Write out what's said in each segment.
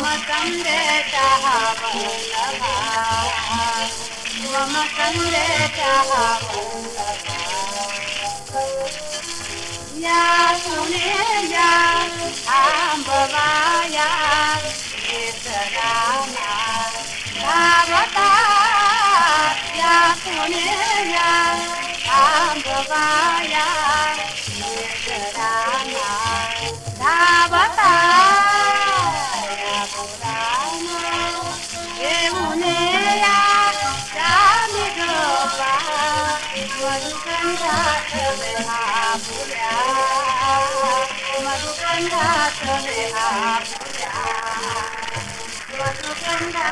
कमरेतः वल्लभा त्वं कमरेतः या सुने या आम्बवा। मधुकंठा हा फुल्या मधुकंठा हा फुल्या मधुकंठा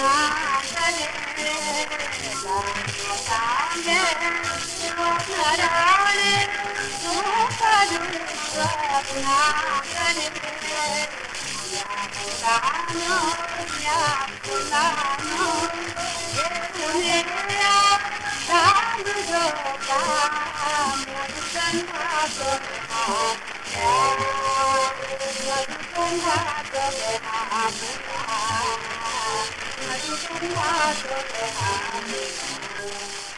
Yeah. 俗话说得好。